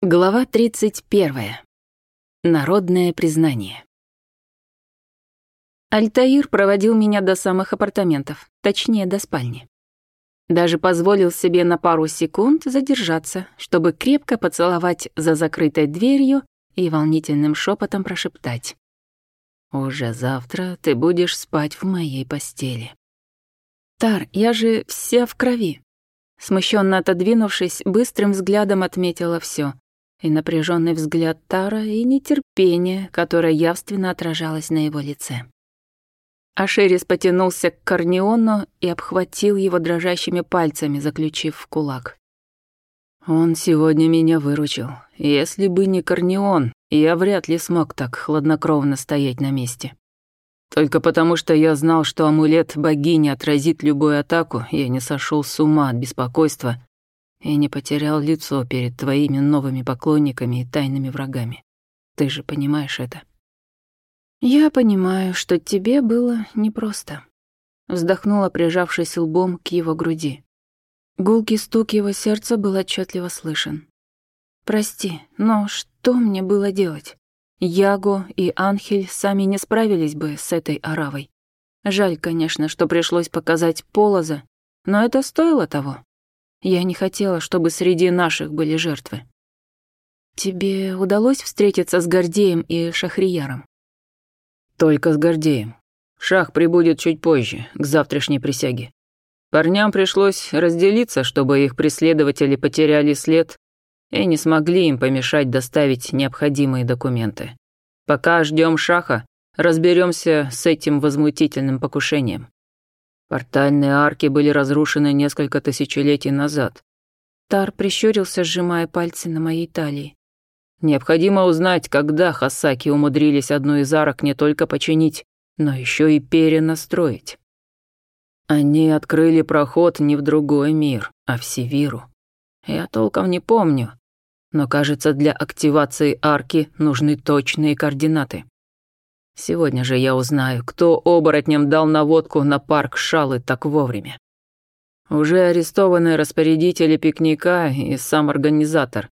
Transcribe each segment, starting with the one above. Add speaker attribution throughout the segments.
Speaker 1: Глава 31. Народное признание. Альтаир проводил меня до самых апартаментов, точнее, до спальни. Даже позволил себе на пару секунд задержаться, чтобы крепко поцеловать за закрытой дверью и волнительным шепотом прошептать. «Уже завтра ты будешь спать в моей постели». «Тар, я же вся в крови». Смущенно отодвинувшись, быстрым взглядом отметила все и напряженный взгляд Тара, и нетерпение, которое явственно отражалось на его лице. Ашерис потянулся к Корнеону и обхватил его дрожащими пальцами, заключив в кулак. «Он сегодня меня выручил. Если бы не Корнеон, я вряд ли смог так хладнокровно стоять на месте. Только потому, что я знал, что амулет богини отразит любую атаку, я не сошел с ума от беспокойства и не потерял лицо перед твоими новыми поклонниками и тайными врагами. Ты же понимаешь это. Я понимаю, что тебе было непросто. Вздохнула, прижавшись лбом к его груди. Гулкий стук его сердца был отчетливо слышен. «Прости, но что мне было делать? Яго и Анхель сами не справились бы с этой аравой. Жаль, конечно, что пришлось показать полоза, но это стоило того». Я не хотела, чтобы среди наших были жертвы. Тебе удалось встретиться с Гордеем и Шахрияром?
Speaker 2: Только с Гордеем. Шах прибудет чуть позже, к завтрашней присяге. Парням пришлось разделиться, чтобы их преследователи потеряли след и не смогли им помешать доставить необходимые документы. Пока ждем Шаха, разберемся с этим возмутительным покушением. Портальные арки были разрушены несколько тысячелетий назад.
Speaker 1: Тар прищурился, сжимая пальцы на моей талии.
Speaker 2: Необходимо узнать, когда Хасаки умудрились одну из арок не только починить, но еще и перенастроить. Они открыли проход не в другой мир, а в Севиру. Я толком не помню, но, кажется, для активации арки нужны точные координаты. Сегодня же я узнаю, кто оборотням дал наводку на парк Шалы так вовремя. Уже арестованы распорядители пикника и сам организатор,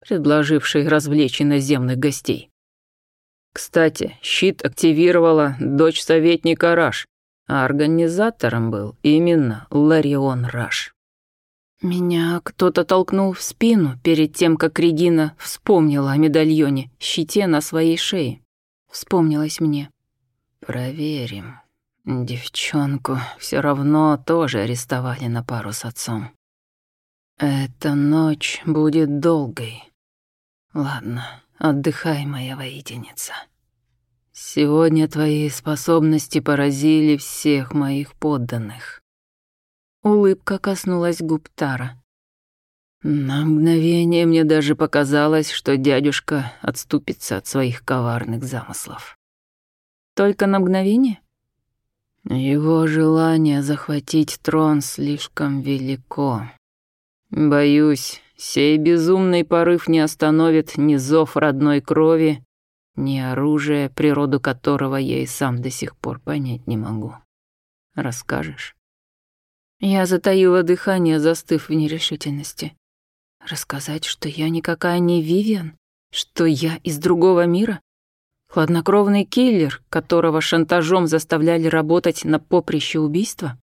Speaker 2: предложивший развлечь иноземных гостей. Кстати, щит активировала дочь советника Раш, а организатором был именно Ларион Раш.
Speaker 1: Меня кто-то толкнул в спину перед тем, как Регина вспомнила о медальоне, щите на своей шее вспомнилось мне.
Speaker 2: «Проверим. Девчонку все равно тоже арестовали на пару с отцом. Эта ночь будет долгой. Ладно, отдыхай, моя воительница. Сегодня твои способности поразили всех моих подданных».
Speaker 1: Улыбка коснулась губ Тара.
Speaker 2: На мгновение мне даже показалось, что дядюшка отступится от своих коварных замыслов.
Speaker 1: Только на мгновение?
Speaker 2: Его желание захватить трон слишком велико. Боюсь, сей безумный порыв не остановит ни зов родной крови, ни оружие, природу которого я и сам до сих пор понять не могу. Расскажешь?
Speaker 1: Я затаила дыхание, застыв в нерешительности. Рассказать, что я никакая не Вивиан? Что я из другого мира? Хладнокровный киллер, которого шантажом заставляли работать на поприще убийства?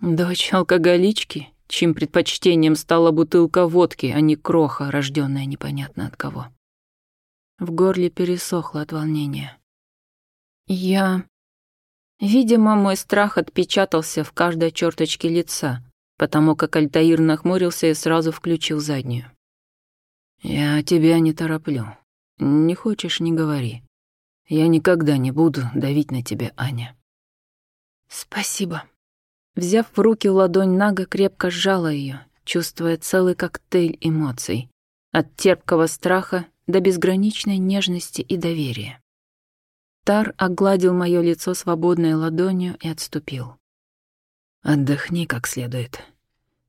Speaker 1: Дочь алкоголички, чьим предпочтением стала бутылка водки, а не кроха, рожденная непонятно от кого. В горле пересохло от волнения. Я... Видимо, мой страх отпечатался в каждой черточке лица, потому как Альтаир нахмурился и сразу включил заднюю.
Speaker 2: «Я тебя не тороплю. Не хочешь — не говори. Я никогда не буду давить на тебя, Аня».
Speaker 1: «Спасибо». Взяв в руки ладонь Нага, крепко сжала ее, чувствуя целый коктейль эмоций. От терпкого страха до безграничной нежности и доверия. Тар огладил мое лицо свободной ладонью и отступил.
Speaker 2: «Отдохни как следует.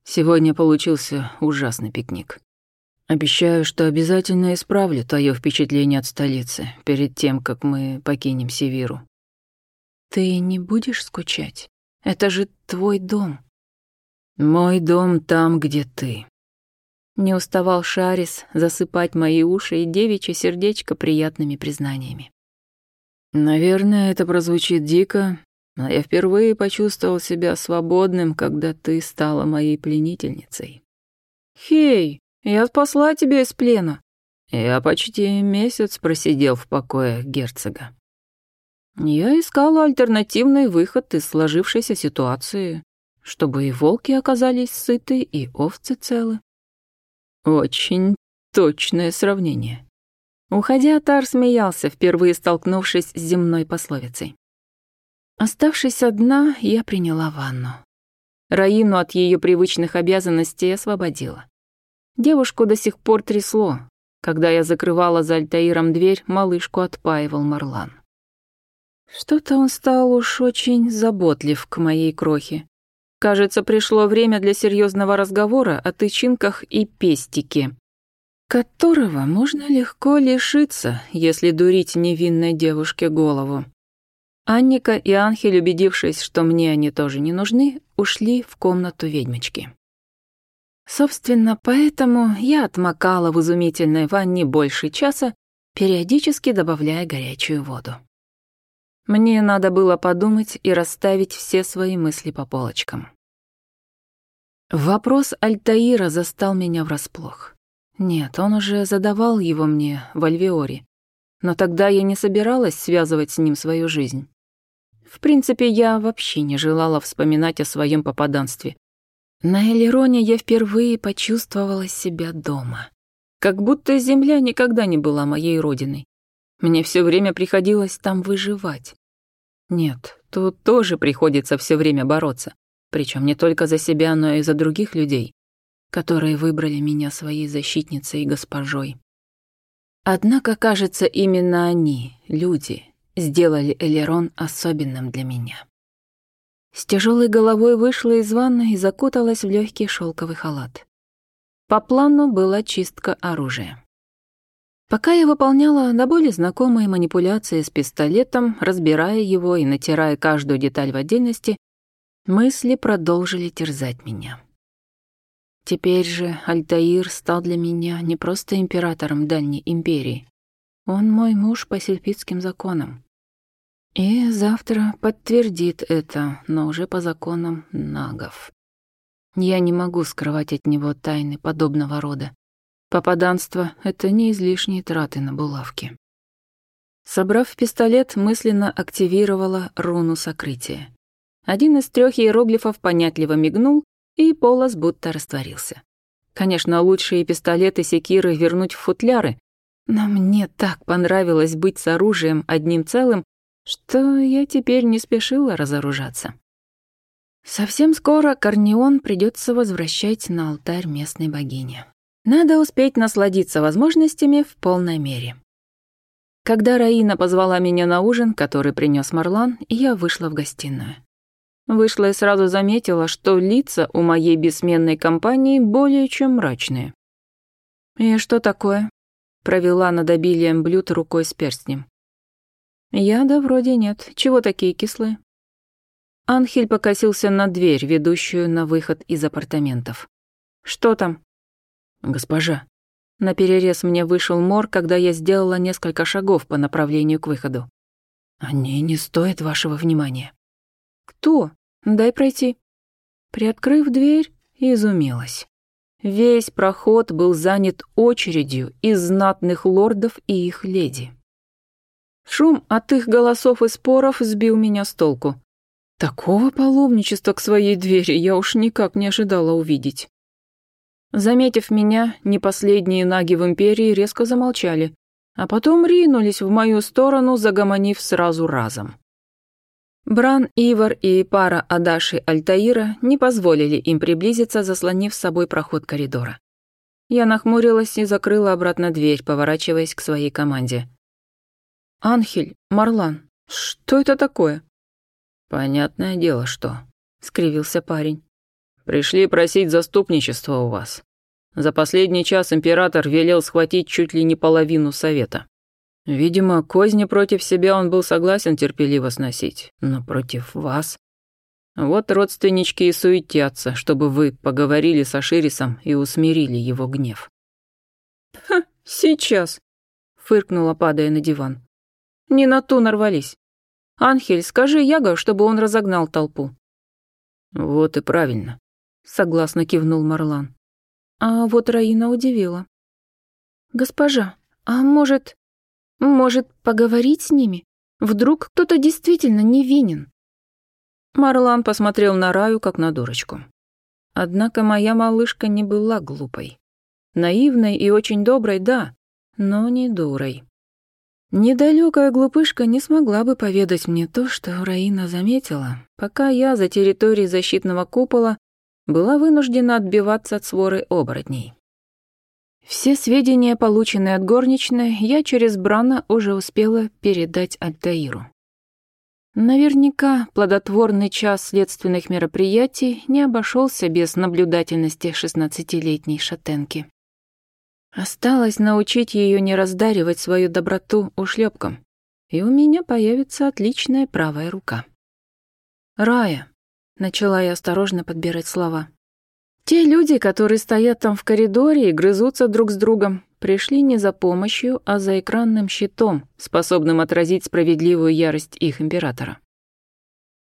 Speaker 2: Сегодня получился ужасный пикник. Обещаю, что обязательно исправлю твое впечатление от столицы перед тем, как мы покинем Севиру.
Speaker 1: Ты не будешь скучать? Это же твой дом.
Speaker 2: Мой дом там, где ты.
Speaker 1: Не уставал Шарис засыпать мои уши и девичье сердечко приятными признаниями.
Speaker 2: Наверное, это прозвучит дико, но я впервые почувствовал себя свободным, когда ты стала моей пленительницей.
Speaker 1: Хей, я спасла тебя из плена.
Speaker 2: Я почти месяц просидел в покоях герцога.
Speaker 1: Я искала альтернативный выход из сложившейся ситуации, чтобы и волки оказались сыты, и овцы целы.
Speaker 2: Очень точное сравнение.
Speaker 1: Уходя, Тар смеялся, впервые столкнувшись с земной пословицей. Оставшись одна, я приняла ванну. Раину от ее привычных обязанностей освободила. Девушку до сих пор трясло. Когда я закрывала за Альтаиром дверь, малышку отпаивал Марлан. Что-то он стал уж очень заботлив к моей крохе. Кажется, пришло время для серьезного разговора о тычинках и пестике, которого можно легко лишиться, если дурить невинной девушке голову. Анника и Анхель, убедившись, что мне они тоже не нужны, ушли в комнату ведьмочки. Собственно, поэтому я отмокала в изумительной ванне больше часа, периодически добавляя горячую воду. Мне надо было подумать и расставить все свои мысли по полочкам. Вопрос Альтаира застал меня врасплох. Нет, он уже задавал его мне в Альвеоре, но тогда я не собиралась связывать с ним свою жизнь. В принципе, я вообще не желала вспоминать о своем попаданстве. На Элероне я впервые почувствовала себя дома. Как будто земля никогда не была моей родиной. Мне все время приходилось там выживать. Нет, тут тоже приходится все время бороться. Причем не только за себя, но и за других людей, которые выбрали меня своей защитницей и госпожой. Однако, кажется, именно они, люди, сделали Элерон особенным для меня. С тяжелой головой вышла из ванны и закуталась в легкий шелковый халат. По плану была чистка оружия. Пока я выполняла до боли знакомые манипуляции с пистолетом, разбирая его и натирая каждую деталь в отдельности, мысли продолжили терзать меня. Теперь же Альтаир стал для меня не просто императором Дальней Империи. Он мой муж по сельпицким законам. И завтра подтвердит это, но уже по законам нагов. Я не могу скрывать от него тайны подобного рода. Попаданство — это не излишние траты на булавки. Собрав пистолет, мысленно активировала руну сокрытия. Один из трех иероглифов понятливо мигнул, и полос будто растворился. Конечно, лучшие пистолеты секиры вернуть в футляры, но мне так понравилось быть с оружием одним целым, что я теперь не спешила разоружаться. Совсем скоро Корнеон придется возвращать на алтарь местной богини. Надо успеть насладиться возможностями в полной мере. Когда Раина позвала меня на ужин, который принес Марлан, я вышла в гостиную. Вышла и сразу заметила, что лица у моей бессменной компании более чем мрачные. «И что такое?» — провела над обилием блюд рукой с перстнем. «Я да вроде нет. Чего такие кислые?» Анхель покосился на дверь, ведущую на выход из апартаментов. «Что там?»
Speaker 2: «Госпожа».
Speaker 1: На перерез мне вышел мор, когда я сделала несколько шагов по направлению к выходу.
Speaker 2: «Они не стоят вашего внимания».
Speaker 1: «Кто? Дай пройти». Приоткрыв дверь, изумилась. Весь проход был занят очередью из знатных лордов и их леди. Шум от их голосов и споров сбил меня с толку. Такого паломничества к своей двери я уж никак не ожидала увидеть. Заметив меня, не последние наги в империи резко замолчали, а потом ринулись в мою сторону, загомонив сразу разом. Бран, Ивар и пара Адаши Альтаира не позволили им приблизиться, заслонив с собой проход коридора. Я нахмурилась и закрыла обратно дверь, поворачиваясь к своей команде – «Анхель, Марлан, что это такое?»
Speaker 2: «Понятное дело, что...» — скривился парень.
Speaker 3: «Пришли просить заступничества у вас. За последний час император велел схватить чуть ли не половину совета. Видимо, козни против себя он был согласен терпеливо сносить, но против вас... Вот родственнички и суетятся, чтобы вы поговорили с Аширисом и усмирили его гнев.
Speaker 1: «Ха, сейчас!» — фыркнула, падая на диван. Не на ту нарвались. Анхель, скажи Яго, чтобы он разогнал толпу».
Speaker 3: «Вот и правильно», — согласно кивнул Марлан.
Speaker 1: А вот Раина удивила. «Госпожа, а может... может, поговорить с ними? Вдруг кто-то действительно невинен?»
Speaker 3: Марлан посмотрел на Раю, как на дурочку. Однако моя малышка не была глупой. Наивной и очень доброй, да, но не дурой. Недалекая глупышка не смогла бы поведать мне то, что Раина заметила, пока я за территорией защитного купола была вынуждена отбиваться от своры оборотней. Все сведения, полученные от горничной, я через Брана уже успела передать Альтаиру. Наверняка плодотворный час следственных мероприятий не обошелся без наблюдательности шестнадцатилетней шатенки. Осталось научить ее не раздаривать свою доброту ушлепком, и у меня появится отличная правая рука. «Рая», — начала я осторожно подбирать слова, — «те люди, которые стоят там в коридоре и грызутся друг с другом, пришли не за помощью, а за экранным щитом, способным отразить справедливую ярость их императора.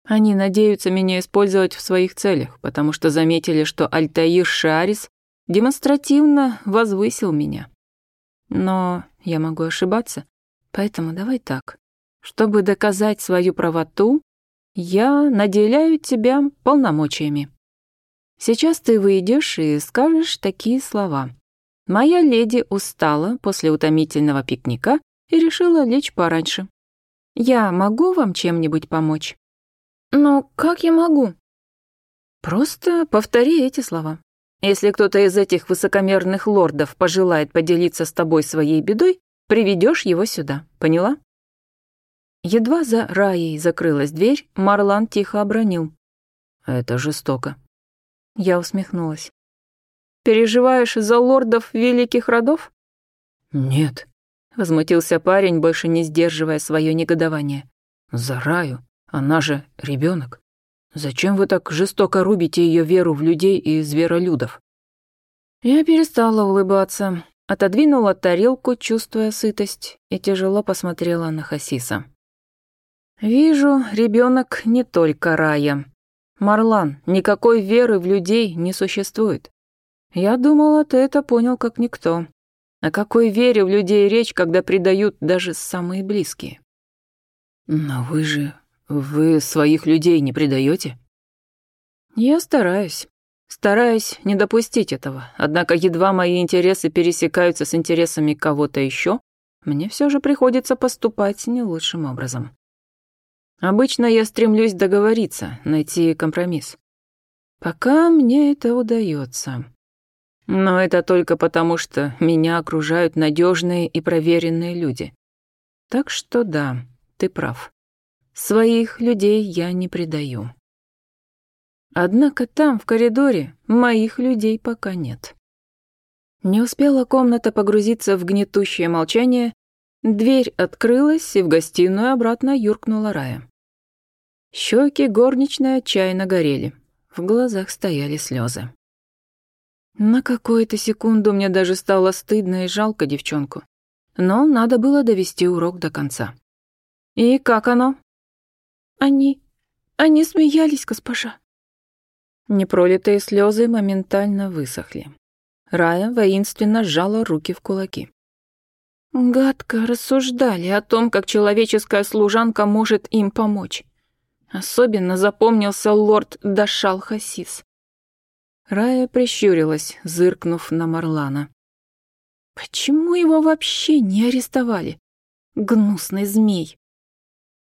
Speaker 3: Они надеются меня использовать в своих целях, потому что заметили, что Альтаир Шарис демонстративно возвысил меня. Но я могу ошибаться, поэтому давай так. Чтобы доказать свою правоту, я наделяю тебя полномочиями. Сейчас ты выйдешь и скажешь такие слова. Моя леди устала после утомительного пикника и решила лечь пораньше. Я могу вам чем-нибудь помочь?
Speaker 1: Но как я могу?
Speaker 3: Просто повтори эти слова. Если кто-то из этих высокомерных лордов пожелает поделиться с тобой своей бедой, приведешь его сюда, поняла?» Едва за Раей закрылась дверь, Марлан тихо обронил. «Это жестоко». Я усмехнулась. «Переживаешь за лордов великих родов?» «Нет», — возмутился парень, больше не сдерживая свое негодование. «За Раю, она же ребенок. Зачем вы так жестоко рубите ее веру в людей и зверолюдов? Я перестала улыбаться, отодвинула тарелку, чувствуя сытость, и тяжело посмотрела на Хасиса. Вижу, ребенок не только рая. Марлан, никакой веры в людей не существует. Я думала, ты это понял как никто. О какой вере в людей речь, когда предают даже самые близкие? Но вы же «Вы своих людей не предаете?» «Я стараюсь. Стараюсь не допустить этого. Однако едва мои интересы пересекаются с интересами кого-то еще, мне все же приходится поступать не лучшим образом. Обычно я стремлюсь договориться, найти компромисс. Пока мне это удается. Но это только потому, что меня окружают надежные и проверенные люди. Так что да, ты прав. Своих людей я не предаю. Однако там, в коридоре, моих людей пока нет. Не успела комната погрузиться в гнетущее молчание, дверь открылась, и в гостиную обратно юркнула Рая. Щеки горничной отчаянно горели, в глазах стояли слезы. На какую-то секунду мне даже стало стыдно и жалко девчонку. Но надо было довести урок до конца. «И как оно?» Они... они смеялись, госпожа». Непролитые слезы моментально высохли. Рая воинственно сжала руки в кулаки. Гадко рассуждали о том, как человеческая служанка может им помочь. Особенно запомнился лорд Дашал Хасис. Рая прищурилась, зыркнув на Марлана. Почему его вообще не арестовали? Гнусный змей.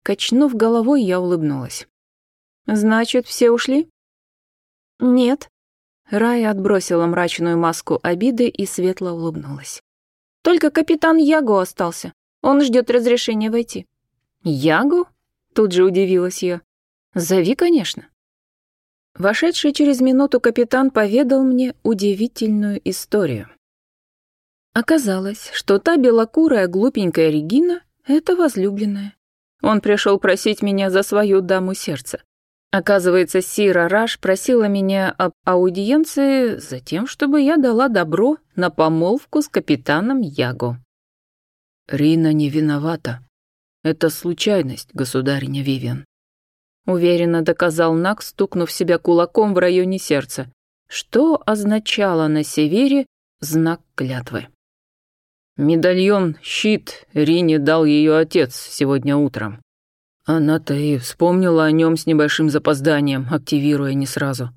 Speaker 3: Качнув головой, я улыбнулась. «Значит, все ушли?» «Нет». Рая отбросила мрачную маску обиды и светло улыбнулась. «Только капитан Яго остался. Он ждет разрешения войти». «Яго?» — тут же удивилась я. «Зови, конечно». Вошедший через минуту капитан поведал мне удивительную историю. Оказалось, что та белокурая глупенькая Регина — это возлюбленная. Он пришел просить меня за свою даму сердца. Оказывается, Сира Раш просила меня об аудиенции за тем, чтобы я дала добро на помолвку с капитаном Яго.
Speaker 2: «Рина не виновата. Это случайность, государиня Вивиан», —
Speaker 3: уверенно доказал Нак, стукнув себя кулаком в районе сердца, что означало на Севере знак клятвы.
Speaker 2: Медальон «Щит» Рине дал ее отец сегодня утром. Она-то и вспомнила о нем с небольшим запозданием, активируя не сразу.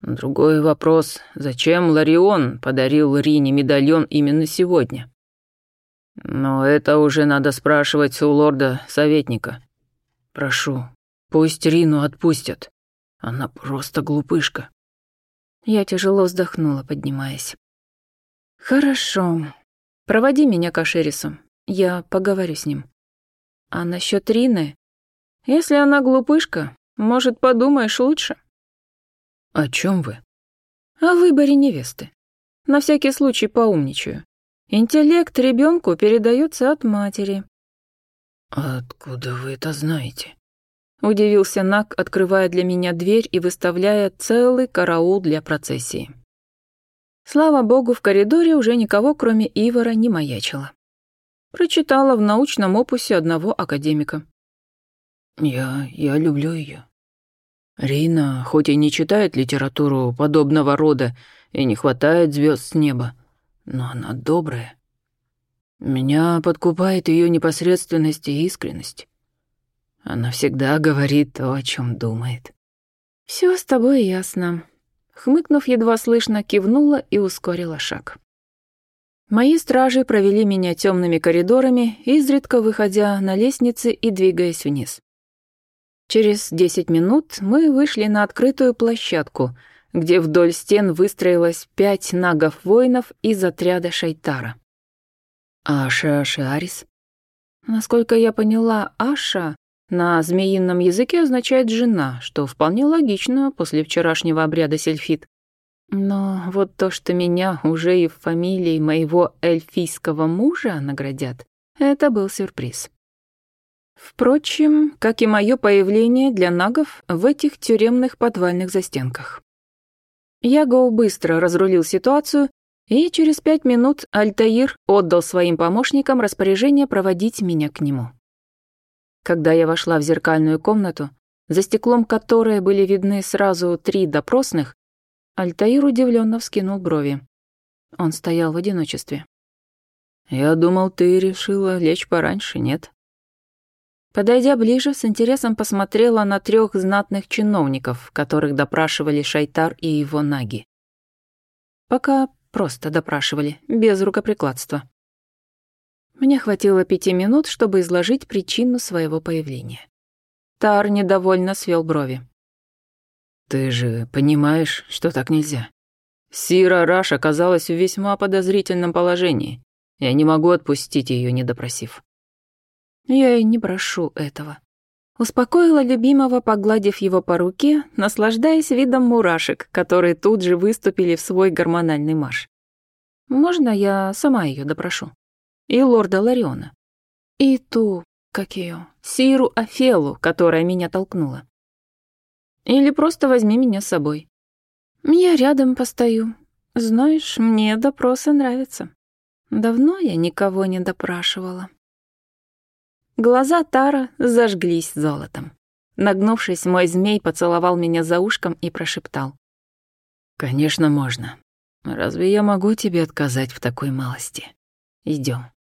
Speaker 2: Другой вопрос, зачем Ларион подарил Рине медальон именно сегодня? Но это уже надо спрашивать у лорда-советника. Прошу, пусть Рину отпустят. Она просто глупышка.
Speaker 3: Я тяжело вздохнула, поднимаясь. «Хорошо», Проводи меня к Ашерису. Я поговорю с ним. А насчет Рины? Если она глупышка, может, подумаешь лучше?
Speaker 2: О чем вы?
Speaker 3: О выборе невесты. На всякий случай поумничаю. Интеллект ребенку передается от матери.
Speaker 2: Откуда вы это знаете?
Speaker 3: Удивился Нак, открывая для меня дверь и выставляя целый караул для процессии. Слава богу, в коридоре уже никого, кроме Ивара, не маячило. Прочитала в научном опусе одного академика.
Speaker 2: «Я... я люблю ее. Рина, хоть и не читает литературу подобного рода и не хватает звезд с неба, но она добрая. Меня подкупает ее непосредственность и искренность. Она всегда говорит то, о чем думает.
Speaker 3: Все с тобой ясно», хмыкнув едва слышно, кивнула и ускорила шаг. Мои стражи провели меня темными коридорами, изредка выходя на лестницы и двигаясь вниз. Через десять минут мы вышли на открытую площадку, где вдоль стен выстроилось пять нагов-воинов из отряда Шайтара.
Speaker 2: «Аша, Аша, Арис?»
Speaker 3: Насколько я поняла, Аша на змеином языке означает «жена», что вполне логично после вчерашнего обряда сельфит. Но вот то, что меня уже и в фамилии моего эльфийского мужа наградят, это был сюрприз. Впрочем, как и мое появление для нагов в этих тюремных подвальных застенках. Ягоу быстро разрулил ситуацию, и через пять минут Альтаир отдал своим помощникам распоряжение проводить меня к нему. Когда я вошла в зеркальную комнату, за стеклом которой были видны сразу три допросных, Альтаир удивленно вскинул брови. Он стоял в одиночестве.
Speaker 2: «Я думал, ты решила лечь пораньше, нет?»
Speaker 3: Подойдя ближе, с интересом посмотрела на трех знатных чиновников, которых допрашивали Шайтар и его наги. Пока просто допрашивали, без рукоприкладства. Мне хватило пяти минут, чтобы изложить причину своего появления. Тар недовольно свел брови.
Speaker 2: «Ты же понимаешь, что так нельзя. Сира Раш оказалась в весьма подозрительном положении. Я не могу отпустить ее, не допросив».
Speaker 3: «Я и не прошу этого». Успокоила любимого, погладив его по руке, наслаждаясь видом мурашек, которые тут же выступили в свой гормональный марш. «Можно я сама ее допрошу?» и лорда Лариона. И ту, как ее, Сиру Афелу, которая меня толкнула. Или просто возьми меня с собой. Я рядом постою. Знаешь, мне допросы нравятся. Давно я никого не допрашивала. Глаза Тара зажглись золотом. Нагнувшись, мой змей поцеловал меня за ушком и прошептал.
Speaker 2: «Конечно, можно. Разве я могу тебе отказать в такой малости? Идем.